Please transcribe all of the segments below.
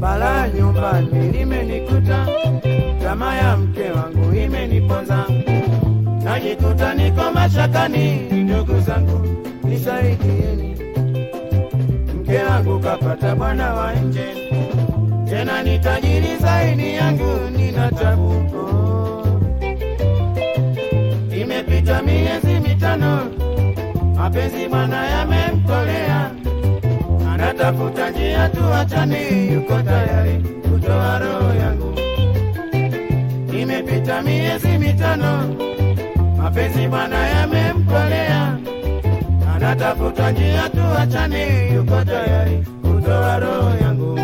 Bala nyumbani limenikuta, tamaa ya mke wangu imeniponza, najikuta niko mashakani. Ndugu zangu nisaidieni, mke wangu kapata bwana wa nje, tena ni tajiri zaidi yangu, nina tabu mapenzi bwana yamemtolea, anatafuta njia tuachane, yuko tayari kutoa roho yangu. Imepita miezi mitano, mapenzi bwana yamemtolea, anatafuta njia tuachane, yuko tayari kutoa roho yangu.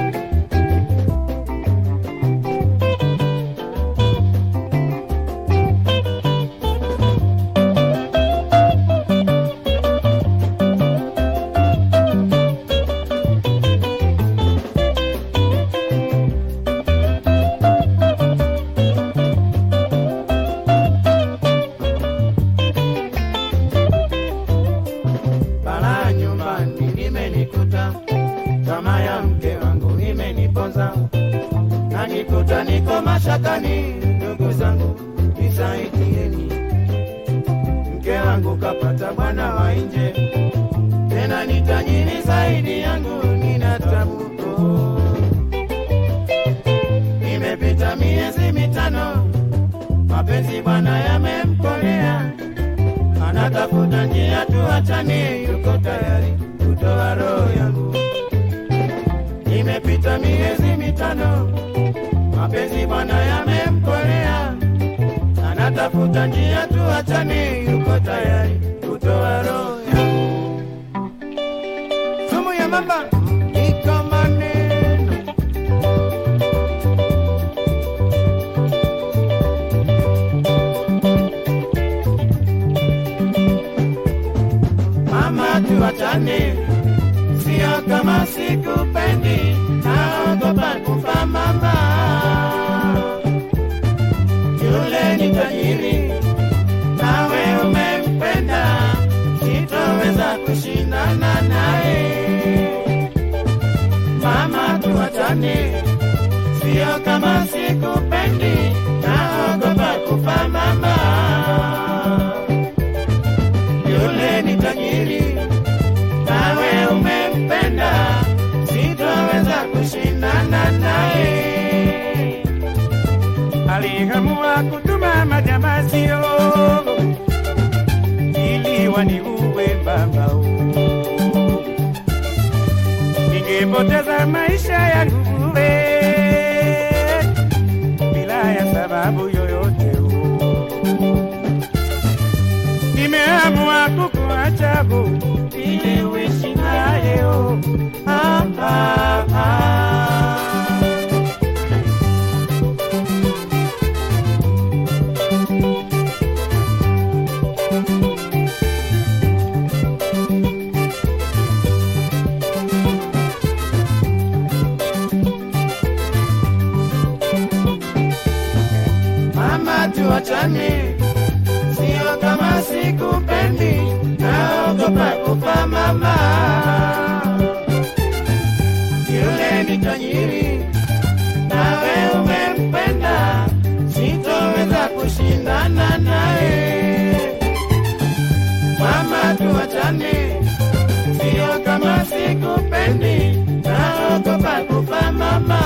Mke wangu kapata bwana wa nje, tena ni tajiri zaidi yangu, nina tabu. Imepita miezi mitano, mapenzi bwana yamemkolea. Anatafuta njia tuachane, yuko tayari anatafuta njia tuachane, yuko tayari sikupendi, naogopa kufa mama. Yule ni tajiri, nawe umempenda, sitoweza kushindana naye. aliamua kutuma majambazio ili waniue mama, Ningepoteza maisha yangu sababu yoyote. Nimeamua kukuacha ili uishi naye oh. Tuachane, sio kama sikupendi, naogopa kufa mama. Yule ni tajiri, nawe umempenda, sitoweza kushindana naye. Mama, tuachane, sio kama sikupendi, naogopa kufa mama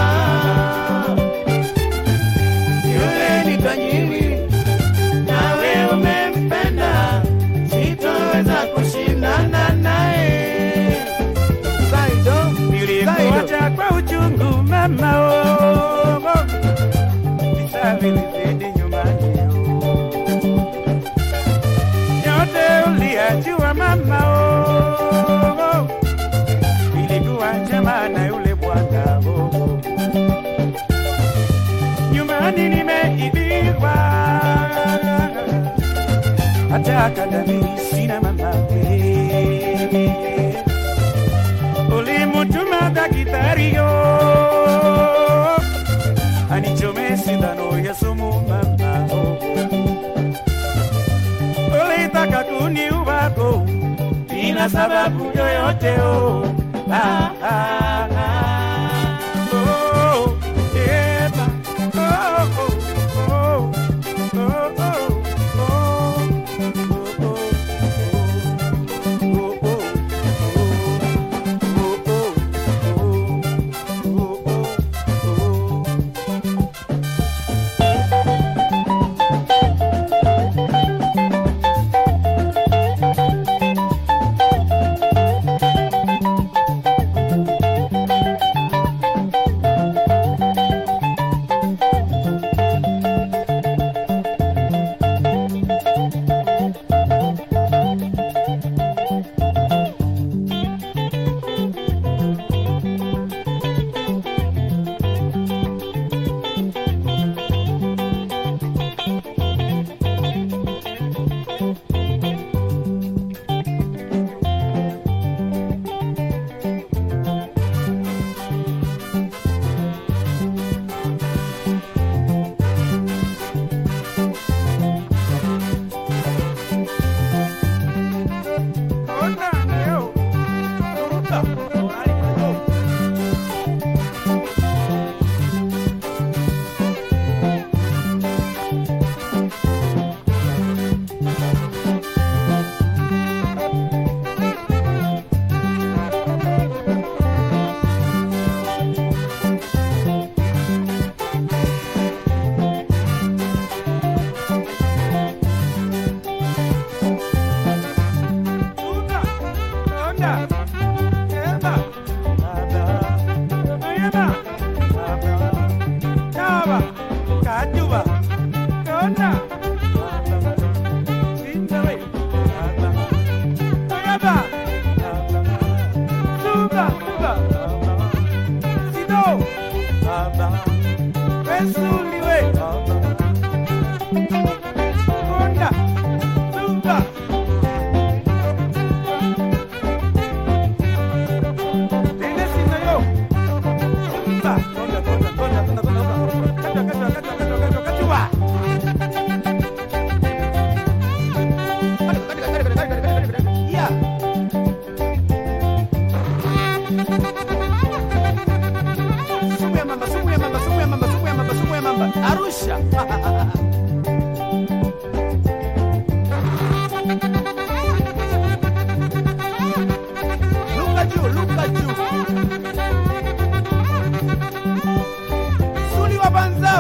Takadami sinema mate Ulimutuma dakitario Anichome sindano Yesu mumama Ulitaka kuniua bila sababu yoyote oh ah ah.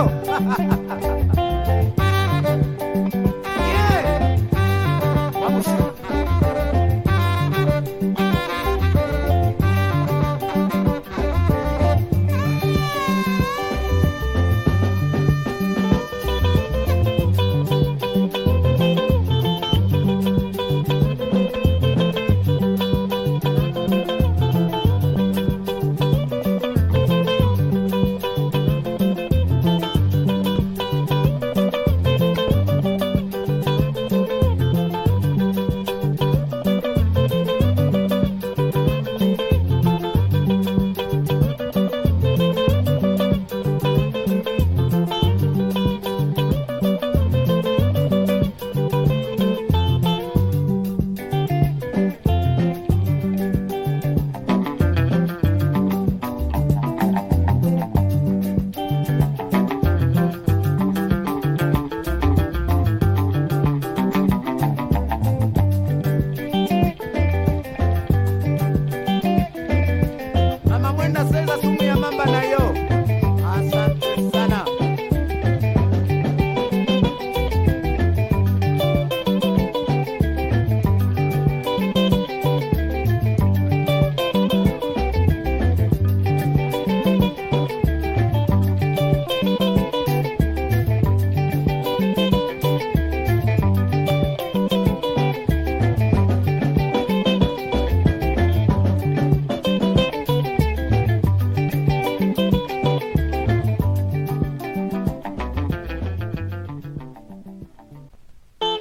Wa